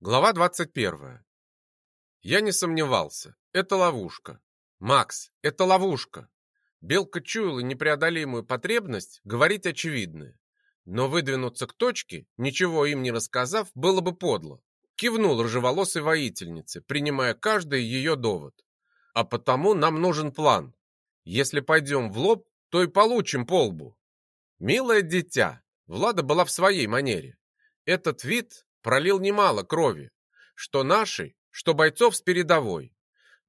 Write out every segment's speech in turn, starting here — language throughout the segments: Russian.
Глава 21. Я не сомневался. Это ловушка. Макс, это ловушка. Белка чуяла непреодолимую потребность говорить очевидное. Но выдвинуться к точке, ничего им не рассказав, было бы подло. Кивнул рыжеволосой воительнице, принимая каждый ее довод. А потому нам нужен план. Если пойдем в лоб, то и получим полбу. Милое дитя, Влада была в своей манере. Этот вид пролил немало крови. Что нашей, что бойцов с передовой.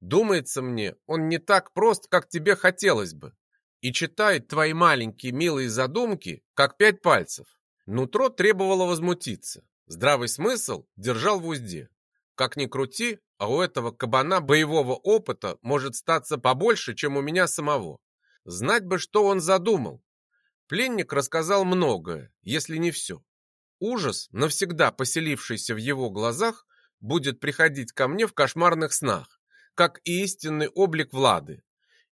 Думается мне, он не так прост, как тебе хотелось бы. И читает твои маленькие милые задумки, как пять пальцев. Нутро требовало возмутиться. Здравый смысл держал в узде. Как ни крути, а у этого кабана боевого опыта может статься побольше, чем у меня самого. Знать бы, что он задумал. Пленник рассказал многое, если не все. Ужас, навсегда поселившийся в его глазах, будет приходить ко мне в кошмарных снах, как и истинный облик Влады.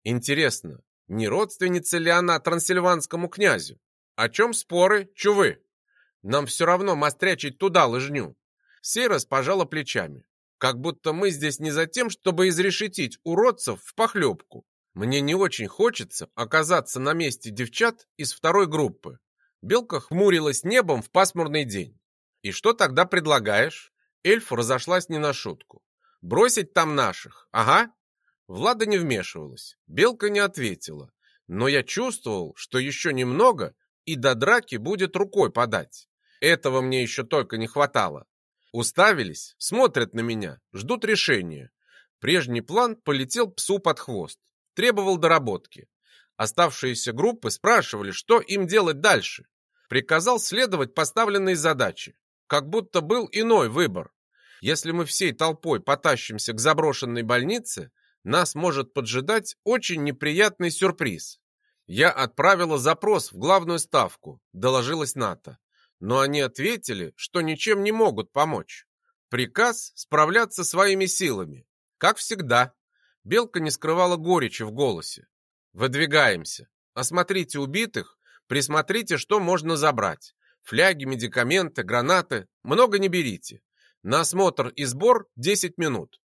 Интересно, не родственница ли она трансильванскому князю? О чем споры, чувы? Нам все равно мострячить туда лыжню. Сейрос пожала плечами, как будто мы здесь не за тем, чтобы изрешетить уродцев в похлебку. Мне не очень хочется оказаться на месте девчат из второй группы, Белка хмурилась небом в пасмурный день. «И что тогда предлагаешь?» Эльф разошлась не на шутку. «Бросить там наших? Ага». Влада не вмешивалась. Белка не ответила. Но я чувствовал, что еще немного, и до драки будет рукой подать. Этого мне еще только не хватало. Уставились, смотрят на меня, ждут решения. Прежний план полетел псу под хвост. Требовал доработки. Оставшиеся группы спрашивали, что им делать дальше приказал следовать поставленной задаче, как будто был иной выбор. Если мы всей толпой потащимся к заброшенной больнице, нас может поджидать очень неприятный сюрприз. Я отправила запрос в главную ставку, доложилась НАТО. Но они ответили, что ничем не могут помочь. Приказ справляться своими силами. Как всегда. Белка не скрывала горечи в голосе. Выдвигаемся. Осмотрите убитых Присмотрите, что можно забрать. Фляги, медикаменты, гранаты. Много не берите. На осмотр и сбор 10 минут.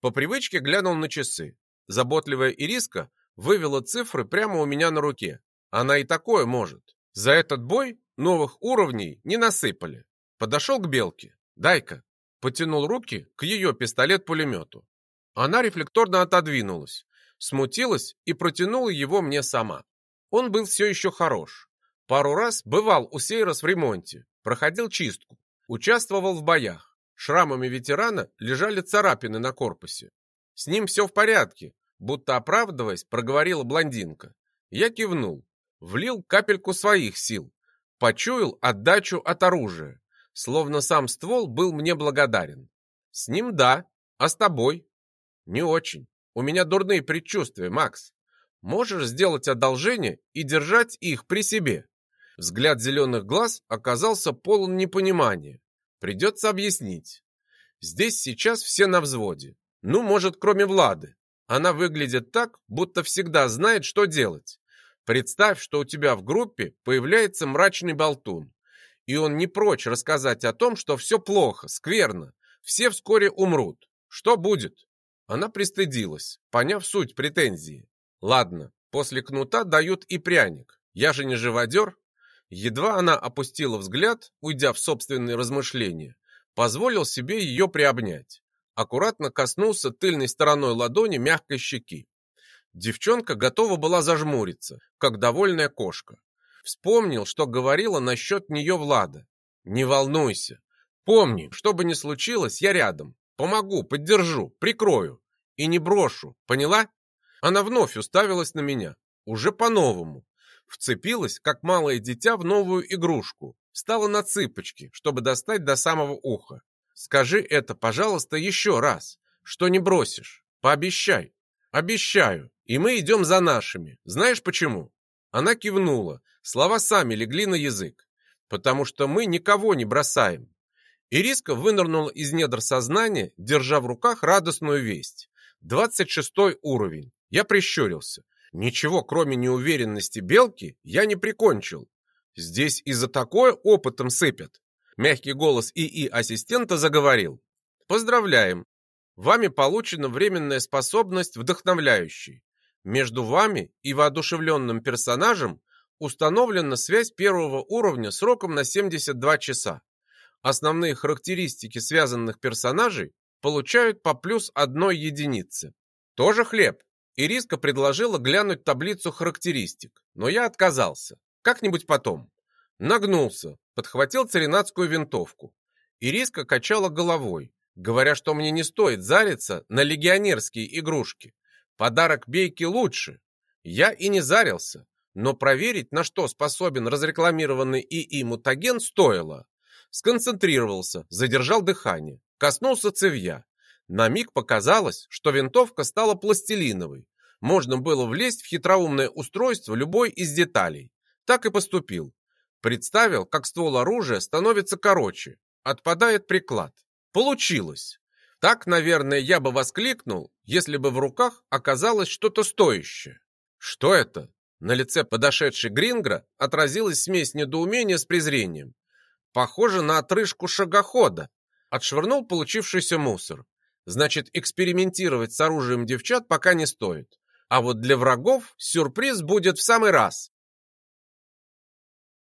По привычке глянул на часы. Заботливая Ириска вывела цифры прямо у меня на руке. Она и такое может. За этот бой новых уровней не насыпали. Подошел к Белке. Дай-ка. Потянул руки к ее пистолет-пулемету. Она рефлекторно отодвинулась, смутилась и протянула его мне сама. Он был все еще хорош. Пару раз бывал у Сейрос в ремонте, проходил чистку, участвовал в боях. Шрамами ветерана лежали царапины на корпусе. С ним все в порядке, будто оправдываясь, проговорила блондинка. Я кивнул, влил капельку своих сил, почуял отдачу от оружия, словно сам ствол был мне благодарен. С ним да, а с тобой? Не очень. У меня дурные предчувствия, Макс. Можешь сделать одолжение и держать их при себе. Взгляд зеленых глаз оказался полон непонимания. Придется объяснить. Здесь сейчас все на взводе. Ну, может, кроме Влады. Она выглядит так, будто всегда знает, что делать. Представь, что у тебя в группе появляется мрачный болтун. И он не прочь рассказать о том, что все плохо, скверно. Все вскоре умрут. Что будет? Она пристыдилась, поняв суть претензии. Ладно, после кнута дают и пряник. Я же не живодер. Едва она опустила взгляд, уйдя в собственные размышления, позволил себе ее приобнять. Аккуратно коснулся тыльной стороной ладони мягкой щеки. Девчонка готова была зажмуриться, как довольная кошка. Вспомнил, что говорила насчет нее Влада. «Не волнуйся. Помни, что бы ни случилось, я рядом. Помогу, поддержу, прикрою. И не брошу, поняла?» Она вновь уставилась на меня, уже по-новому. Вцепилась, как малое дитя, в новую игрушку. Встала на цыпочки, чтобы достать до самого уха. «Скажи это, пожалуйста, еще раз, что не бросишь. Пообещай». «Обещаю. И мы идем за нашими. Знаешь почему?» Она кивнула. Слова сами легли на язык. «Потому что мы никого не бросаем». Ириска вынырнула из недр сознания, держа в руках радостную весть. Двадцать шестой уровень. Я прищурился. Ничего, кроме неуверенности белки, я не прикончил. Здесь и за такое опытом сыпят. Мягкий голос ИИ-ассистента заговорил. Поздравляем! Вами получена временная способность вдохновляющий. Между вами и воодушевленным персонажем установлена связь первого уровня сроком на 72 часа. Основные характеристики связанных персонажей получают по плюс одной единице. Тоже хлеб. Ириска предложила глянуть таблицу характеристик, но я отказался. Как-нибудь потом. Нагнулся, подхватил царинатскую винтовку. Ириска качала головой, говоря, что мне не стоит зариться на легионерские игрушки. Подарок бейки лучше. Я и не зарился, но проверить, на что способен разрекламированный ИИ-мутаген, стоило. Сконцентрировался, задержал дыхание, коснулся цевья. На миг показалось, что винтовка стала пластилиновой. Можно было влезть в хитроумное устройство любой из деталей. Так и поступил. Представил, как ствол оружия становится короче. Отпадает приклад. Получилось. Так, наверное, я бы воскликнул, если бы в руках оказалось что-то стоящее. Что это? На лице подошедшей Грингра отразилась смесь недоумения с презрением. Похоже на отрыжку шагохода. Отшвырнул получившийся мусор. Значит, экспериментировать с оружием девчат пока не стоит. А вот для врагов сюрприз будет в самый раз.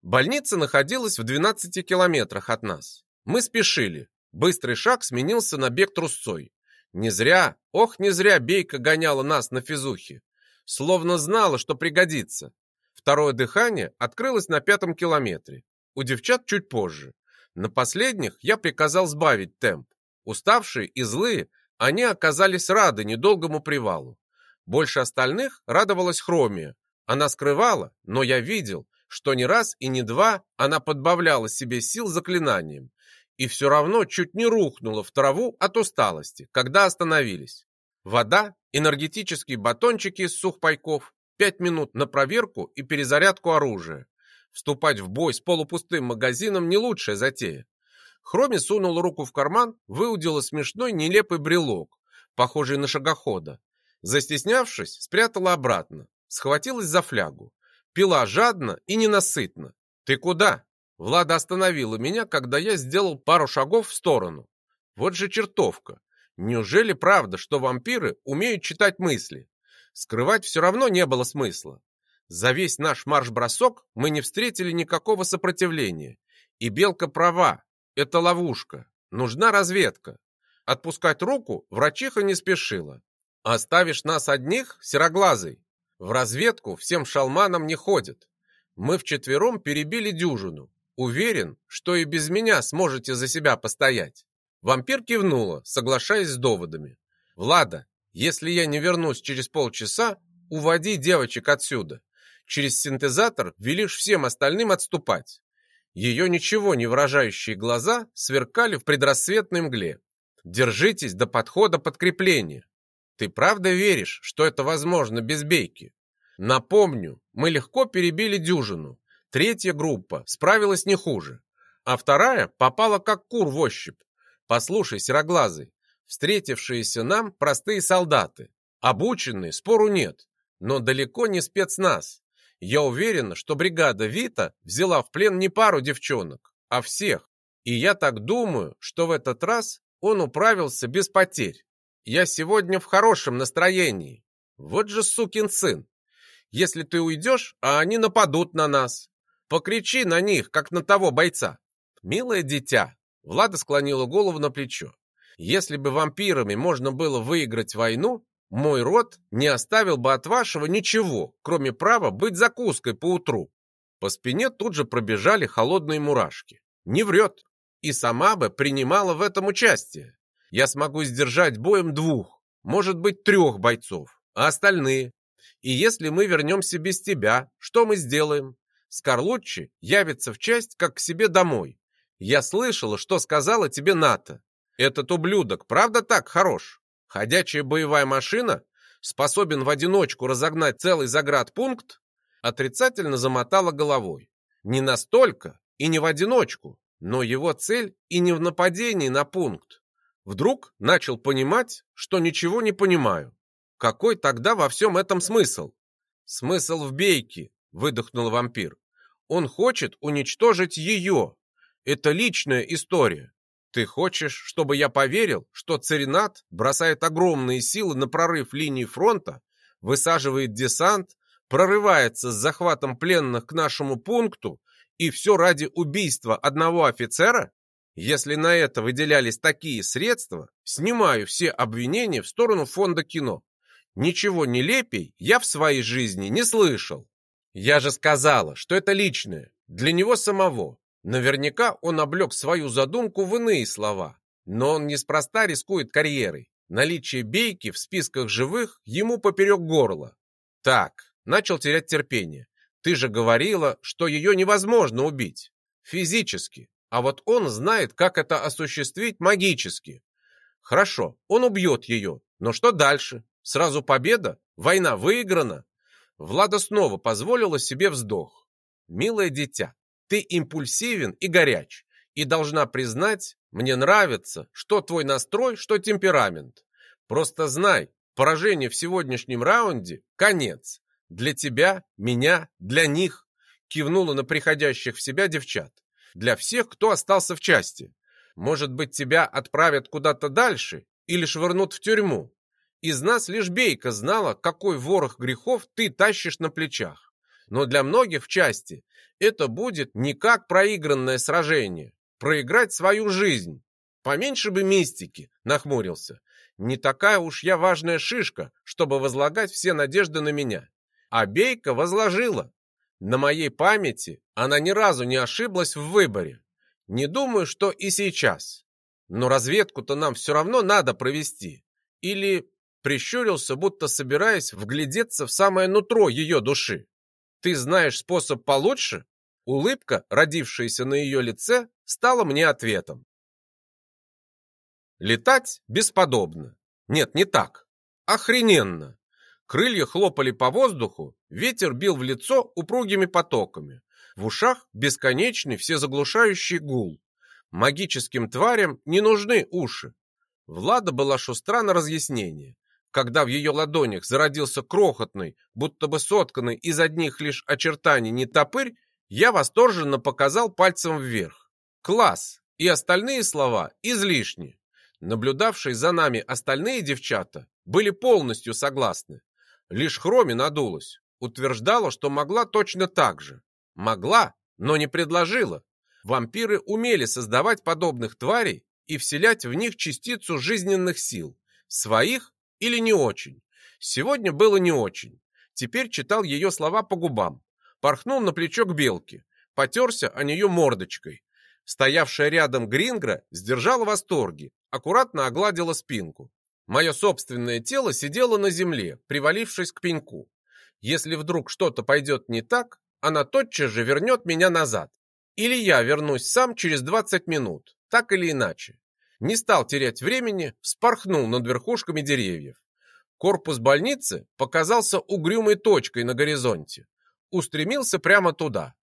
Больница находилась в 12 километрах от нас. Мы спешили. Быстрый шаг сменился на бег трусцой. Не зря, ох, не зря Бейка гоняла нас на физухе. Словно знала, что пригодится. Второе дыхание открылось на пятом километре. У девчат чуть позже. На последних я приказал сбавить темп. Уставшие и злые, они оказались рады недолгому привалу. Больше остальных радовалась Хромия. Она скрывала, но я видел, что не раз и не два она подбавляла себе сил заклинанием. И все равно чуть не рухнула в траву от усталости, когда остановились. Вода, энергетические батончики из сухпайков, пять минут на проверку и перезарядку оружия. Вступать в бой с полупустым магазином не лучшая затея. Хроми сунула руку в карман, выудила смешной нелепый брелок, похожий на шагохода. Застеснявшись, спрятала обратно, схватилась за флягу. Пила жадно и ненасытно. «Ты куда?» Влада остановила меня, когда я сделал пару шагов в сторону. Вот же чертовка. Неужели правда, что вампиры умеют читать мысли? Скрывать все равно не было смысла. За весь наш марш-бросок мы не встретили никакого сопротивления. И Белка права, это ловушка. Нужна разведка. Отпускать руку врачиха не спешила. Оставишь нас одних, сероглазый. В разведку всем шалманам не ходят. Мы вчетвером перебили дюжину. Уверен, что и без меня сможете за себя постоять. Вампир кивнула, соглашаясь с доводами. Влада, если я не вернусь через полчаса, уводи девочек отсюда. Через синтезатор велишь всем остальным отступать. Ее ничего не выражающие глаза сверкали в предрассветной мгле. Держитесь до подхода подкрепления. Ты правда веришь, что это возможно без бейки? Напомню, мы легко перебили дюжину. Третья группа справилась не хуже. А вторая попала как кур в ощупь. Послушай, сероглазый, встретившиеся нам простые солдаты. Обученные, спору нет, но далеко не спецназ. Я уверен, что бригада Вита взяла в плен не пару девчонок, а всех. И я так думаю, что в этот раз он управился без потерь. Я сегодня в хорошем настроении. Вот же сукин сын. Если ты уйдешь, а они нападут на нас. Покричи на них, как на того бойца. Милое дитя. Влада склонила голову на плечо. Если бы вампирами можно было выиграть войну, мой род не оставил бы от вашего ничего, кроме права быть закуской по утру. По спине тут же пробежали холодные мурашки. Не врет. И сама бы принимала в этом участие. Я смогу сдержать боем двух, может быть, трех бойцов, а остальные. И если мы вернемся без тебя, что мы сделаем? Скарлуччи явится в часть, как к себе домой. Я слышала, что сказала тебе Ната. Этот ублюдок, правда так хорош? Ходячая боевая машина? Способен в одиночку разогнать целый заградпункт? Отрицательно замотала головой. Не настолько и не в одиночку, но его цель и не в нападении на пункт. Вдруг начал понимать, что ничего не понимаю. Какой тогда во всем этом смысл? Смысл в бейке, выдохнул вампир. Он хочет уничтожить ее. Это личная история. Ты хочешь, чтобы я поверил, что Царинат бросает огромные силы на прорыв линии фронта, высаживает десант, прорывается с захватом пленных к нашему пункту, и все ради убийства одного офицера? Если на это выделялись такие средства, снимаю все обвинения в сторону фонда кино. Ничего нелепей я в своей жизни не слышал. Я же сказала, что это личное, для него самого. Наверняка он облег свою задумку в иные слова. Но он неспроста рискует карьерой. Наличие бейки в списках живых ему поперек горла. Так, начал терять терпение. Ты же говорила, что ее невозможно убить. Физически. А вот он знает, как это осуществить магически. Хорошо, он убьет ее. Но что дальше? Сразу победа? Война выиграна? Влада снова позволила себе вздох. Милое дитя, ты импульсивен и горяч. И должна признать, мне нравится, что твой настрой, что темперамент. Просто знай, поражение в сегодняшнем раунде – конец. Для тебя, меня, для них. Кивнула на приходящих в себя девчат. Для всех, кто остался в части. Может быть, тебя отправят куда-то дальше или швырнут в тюрьму. Из нас лишь Бейка знала, какой ворох грехов ты тащишь на плечах. Но для многих в части это будет не как проигранное сражение. Проиграть свою жизнь. Поменьше бы мистики, нахмурился. Не такая уж я важная шишка, чтобы возлагать все надежды на меня. А Бейка возложила. На моей памяти она ни разу не ошиблась в выборе. Не думаю, что и сейчас. Но разведку-то нам все равно надо провести. Или прищурился, будто собираясь вглядеться в самое нутро ее души. Ты знаешь способ получше? Улыбка, родившаяся на ее лице, стала мне ответом. Летать бесподобно. Нет, не так. Охрененно. Крылья хлопали по воздуху, ветер бил в лицо упругими потоками. В ушах бесконечный всезаглушающий гул. Магическим тварям не нужны уши. Влада была шустра на разъяснение. Когда в ее ладонях зародился крохотный, будто бы сотканный из одних лишь очертаний не топырь, я восторженно показал пальцем вверх. Класс! И остальные слова излишни. Наблюдавшие за нами остальные девчата были полностью согласны. Лишь Хроми надулась, утверждала, что могла точно так же. Могла, но не предложила. Вампиры умели создавать подобных тварей и вселять в них частицу жизненных сил, своих или не очень. Сегодня было не очень. Теперь читал ее слова по губам. Порхнул на плечо к белке, потерся о нее мордочкой. Стоявшая рядом Грингра сдержала восторги, аккуратно огладила спинку. Мое собственное тело сидело на земле, привалившись к пеньку. Если вдруг что-то пойдет не так, она тотчас же вернет меня назад. Или я вернусь сам через 20 минут, так или иначе. Не стал терять времени, вспорхнул над верхушками деревьев. Корпус больницы показался угрюмой точкой на горизонте. Устремился прямо туда.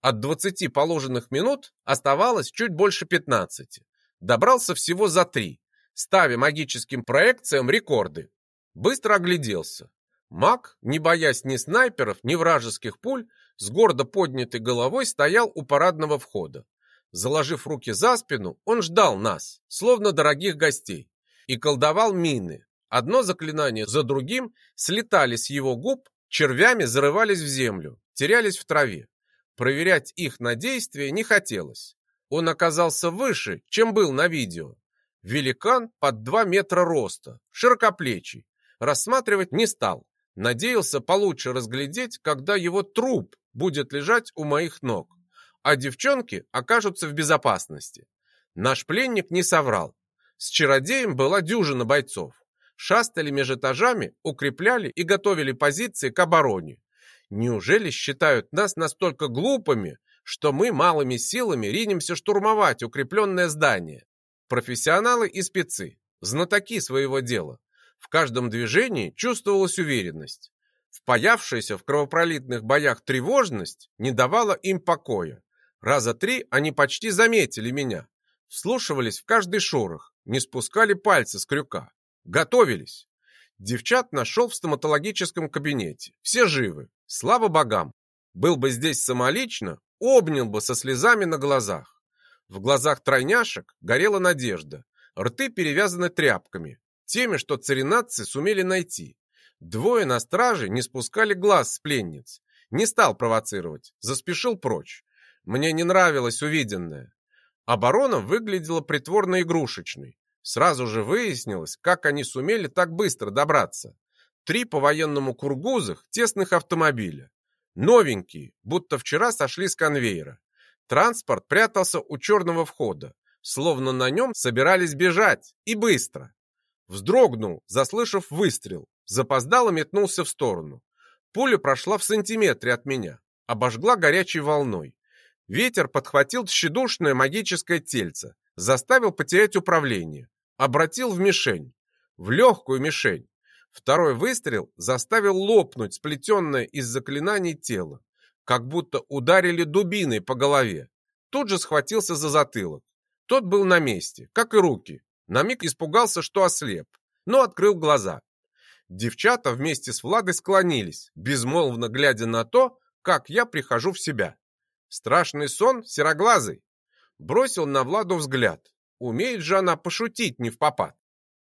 От 20 положенных минут оставалось чуть больше 15. Добрался всего за три ставя магическим проекциям рекорды. Быстро огляделся. Маг, не боясь ни снайперов, ни вражеских пуль, с гордо поднятой головой стоял у парадного входа. Заложив руки за спину, он ждал нас, словно дорогих гостей, и колдовал мины. Одно заклинание за другим слетали с его губ, червями зарывались в землю, терялись в траве. Проверять их на действие не хотелось. Он оказался выше, чем был на видео, Великан под два метра роста, широкоплечий. Рассматривать не стал. Надеялся получше разглядеть, когда его труп будет лежать у моих ног, а девчонки окажутся в безопасности. Наш пленник не соврал. С чародеем была дюжина бойцов. Шастали между этажами, укрепляли и готовили позиции к обороне. Неужели считают нас настолько глупыми, что мы малыми силами ринемся штурмовать укрепленное здание? Профессионалы и спецы, знатоки своего дела. В каждом движении чувствовалась уверенность. Впаявшаяся в кровопролитных боях тревожность не давала им покоя. Раза три они почти заметили меня. Вслушивались в каждый шорох, не спускали пальцы с крюка. Готовились. Девчат нашел в стоматологическом кабинете. Все живы. Слава богам. Был бы здесь самолично, обнял бы со слезами на глазах. В глазах тройняшек горела надежда. Рты перевязаны тряпками, теми, что царинатцы сумели найти. Двое на страже не спускали глаз с пленниц. Не стал провоцировать, заспешил прочь. Мне не нравилось увиденное. Оборона выглядела притворно игрушечной. Сразу же выяснилось, как они сумели так быстро добраться. Три по-военному кургузах, тесных автомобиля. Новенькие, будто вчера сошли с конвейера. Транспорт прятался у черного входа, словно на нем собирались бежать, и быстро. Вздрогнул, заслышав выстрел, запоздало метнулся в сторону. Пуля прошла в сантиметре от меня, обожгла горячей волной. Ветер подхватил тщедушное магическое тельце, заставил потерять управление, обратил в мишень, в легкую мишень. Второй выстрел заставил лопнуть сплетенное из заклинаний тело, как будто ударили дубиной по голове. Тут же схватился за затылок. Тот был на месте, как и руки. На миг испугался, что ослеп, но открыл глаза. Девчата вместе с Владой склонились, безмолвно глядя на то, как я прихожу в себя. Страшный сон сероглазый. Бросил на Владу взгляд. Умеет же она пошутить не в попад.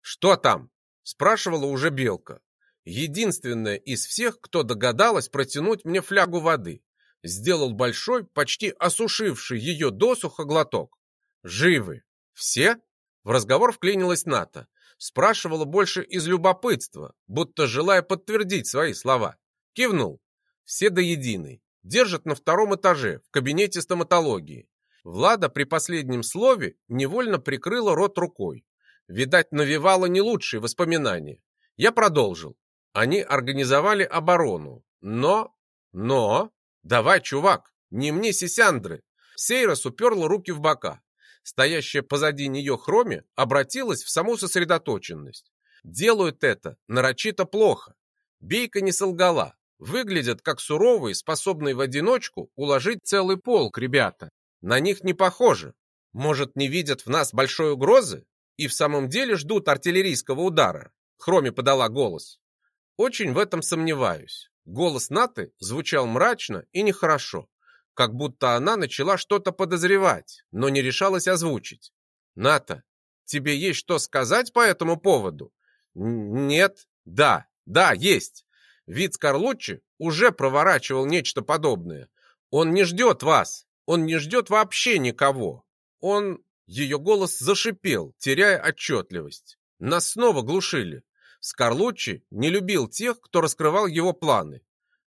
«Что там?» – спрашивала уже Белка. Единственная из всех, кто догадалась протянуть мне флягу воды. Сделал большой, почти осушивший ее досуха глоток. «Живы? Все?» В разговор вклинилась Ната. Спрашивала больше из любопытства, будто желая подтвердить свои слова. Кивнул. Все до единой. Держат на втором этаже, в кабинете стоматологии. Влада при последнем слове невольно прикрыла рот рукой. Видать, навевала не лучшие воспоминания. Я продолжил. Они организовали оборону. Но... Но... Давай, чувак, не мне сисяндры. Сейрос уперла руки в бока. Стоящая позади нее Хроми обратилась в саму сосредоточенность. Делают это нарочито плохо. Бейка не солгала. Выглядят как суровые, способные в одиночку уложить целый полк ребята. На них не похоже. Может, не видят в нас большой угрозы? И в самом деле ждут артиллерийского удара? Хроми подала голос. Очень в этом сомневаюсь. Голос Наты звучал мрачно и нехорошо, как будто она начала что-то подозревать, но не решалась озвучить. «Ната, тебе есть что сказать по этому поводу?» «Нет, да, да, есть. Вид Скорлуччи уже проворачивал нечто подобное. Он не ждет вас, он не ждет вообще никого. Он...» Ее голос зашипел, теряя отчетливость. Нас снова глушили. Скорлуччи не любил тех, кто раскрывал его планы.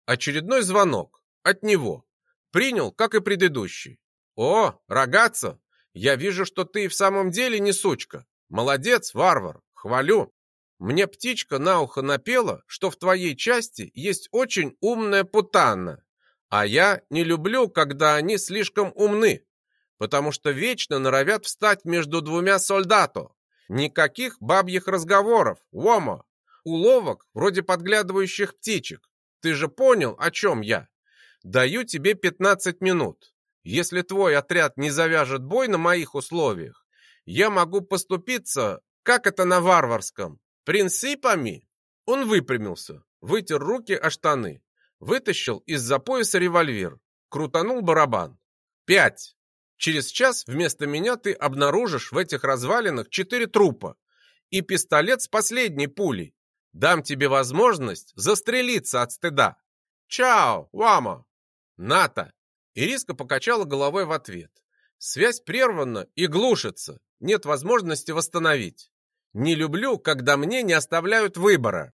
Очередной звонок. От него. Принял, как и предыдущий. «О, рогатца, я вижу, что ты в самом деле не сучка. Молодец, варвар, хвалю. Мне птичка на ухо напела, что в твоей части есть очень умная путанна. А я не люблю, когда они слишком умны, потому что вечно норовят встать между двумя солдато. Никаких бабьих разговоров, Уомо. Уловок, вроде подглядывающих птичек. Ты же понял, о чем я? Даю тебе 15 минут. Если твой отряд не завяжет бой на моих условиях, я могу поступиться, как это на варварском, принципами. Он выпрямился, вытер руки о штаны, вытащил из-за пояса револьвер, крутанул барабан. Пять. Через час вместо меня ты обнаружишь в этих развалинах четыре трупа и пистолет с последней пулей. Дам тебе возможность застрелиться от стыда. Чао, Вама! «Ната!» Ириска покачала головой в ответ. «Связь прервана и глушится. Нет возможности восстановить. Не люблю, когда мне не оставляют выбора.